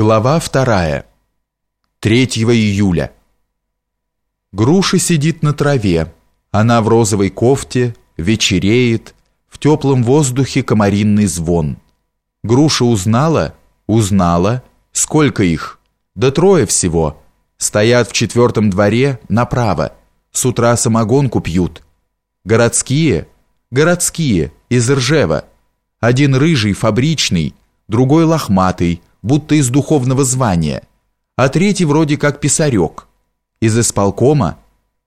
Глава вторая. 3 июля. Груша сидит на траве. Она в розовой кофте, вечереет, в теплом воздухе комаринный звон. Груша узнала? Узнала. Сколько их? Да трое всего. Стоят в четвертом дворе направо. С утра самогонку пьют. Городские? Городские, из Ржева. Один рыжий, фабричный, другой лохматый, будто из духовного звания, а третий вроде как писарек. Из исполкома?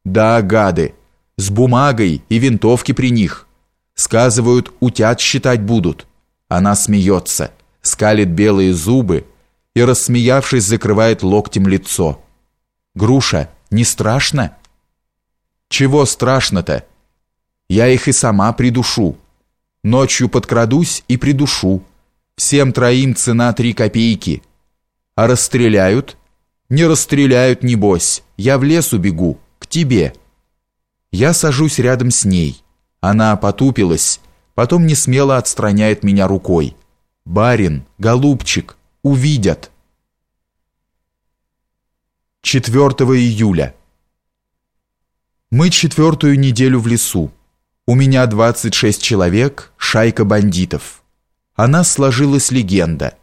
Да, гады, с бумагой и винтовки при них. Сказывают, утят считать будут. Она смеется, скалит белые зубы и, рассмеявшись, закрывает локтем лицо. «Груша, не страшно?» «Чего страшно-то? Я их и сама придушу. Ночью подкрадусь и придушу. Всем троим цена три копейки. А расстреляют? Не расстреляют, небось. Я в лес убегу, к тебе. Я сажусь рядом с ней. Она потупилась, потом не смело отстраняет меня рукой. Барин, голубчик, увидят. 4 июля. Мы четвертую неделю в лесу. У меня 26 человек, шайка бандитов. О нас сложилась легенда.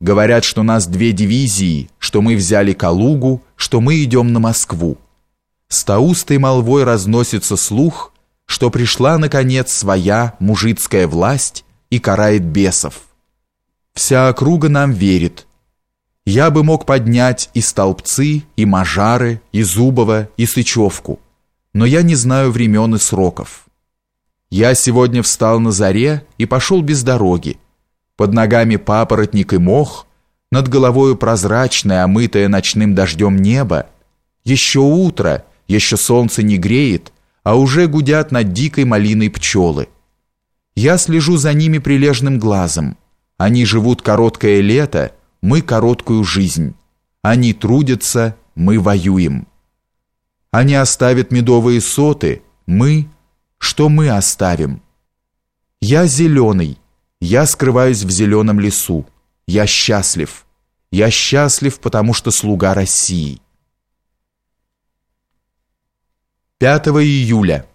Говорят, что нас две дивизии, что мы взяли Калугу, что мы идем на Москву. С таустой молвой разносится слух, что пришла, наконец, своя мужицкая власть и карает бесов. Вся округа нам верит. Я бы мог поднять и Столбцы, и Мажары, и Зубова, и Сычевку, но я не знаю времен и сроков. Я сегодня встал на заре и пошел без дороги, под ногами папоротник и мох, над головою прозрачное, омытое ночным дождем небо. Еще утро, еще солнце не греет, а уже гудят над дикой малиной пчелы. Я слежу за ними прилежным глазом. Они живут короткое лето, мы короткую жизнь. Они трудятся, мы воюем. Они оставят медовые соты, мы... Что мы оставим? Я зеленый, я скрываюсь в зеленом лесу. Я счастлив. Я счастлив, потому что слуга России. 5 июля.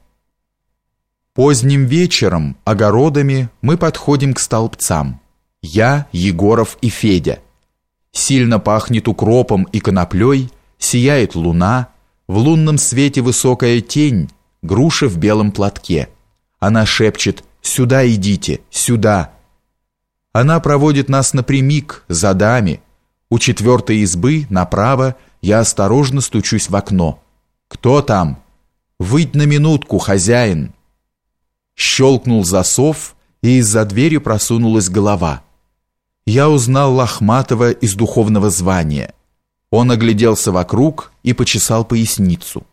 Поздним вечером, огородами, мы подходим к столбцам. Я, Егоров и Федя. Сильно пахнет укропом и коноплей, сияет луна, в лунном свете высокая тень, груша в белом платке. Она шепчет «Сюда идите, сюда!» Она проводит нас напрямик, за дами. У четвертой избы, направо, я осторожно стучусь в окно. «Кто там?» «Выйдь на минутку, хозяин!» Щелкнул засов, и из-за двери просунулась голова. Я узнал Лохматова из духовного звания. Он огляделся вокруг и почесал поясницу.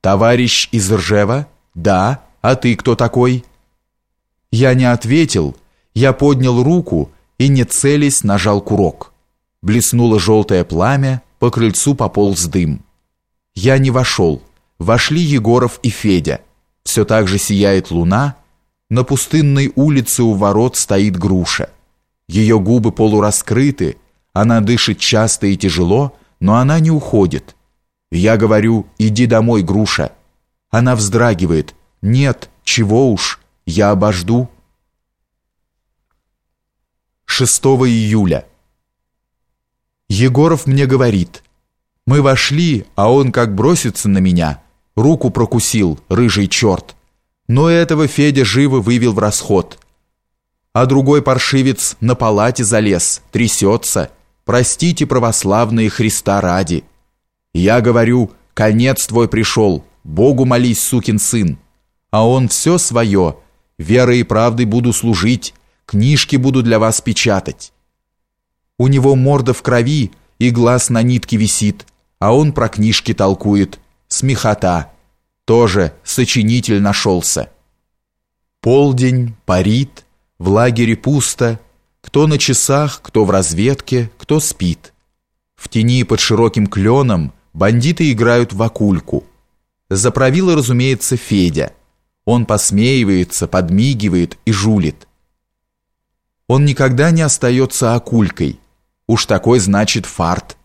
«Товарищ из Ржева?» «Да. А ты кто такой?» Я не ответил, я поднял руку и, не целясь, нажал курок. Блеснуло желтое пламя, по крыльцу пополз дым. Я не вошел. Вошли Егоров и Федя. Все так же сияет луна. На пустынной улице у ворот стоит груша. Ее губы полураскрыты, она дышит часто и тяжело, но она не уходит. Я говорю, иди домой, груша. Она вздрагивает. Нет, чего уж, я обожду. 6 июля. Егоров мне говорит, мы вошли, а он как бросится на меня, руку прокусил, рыжий черт. Но этого Федя живо вывел в расход. А другой паршивец на палате залез, трясется. Простите, православные Христа ради. Я говорю, конец твой пришел, Богу молись, сукин сын. А он все свое, верой и правдой буду служить, Книжки буду для вас печатать. У него морда в крови и глаз на нитке висит, а он про книжки толкует. Смехота. Тоже сочинитель нашелся. Полдень, парит, в лагере пусто. Кто на часах, кто в разведке, кто спит. В тени под широким кленом бандиты играют в акульку. Заправила, разумеется, Федя. Он посмеивается, подмигивает и жулит. Он никогда не остается акулькой. Уж такой значит фарт.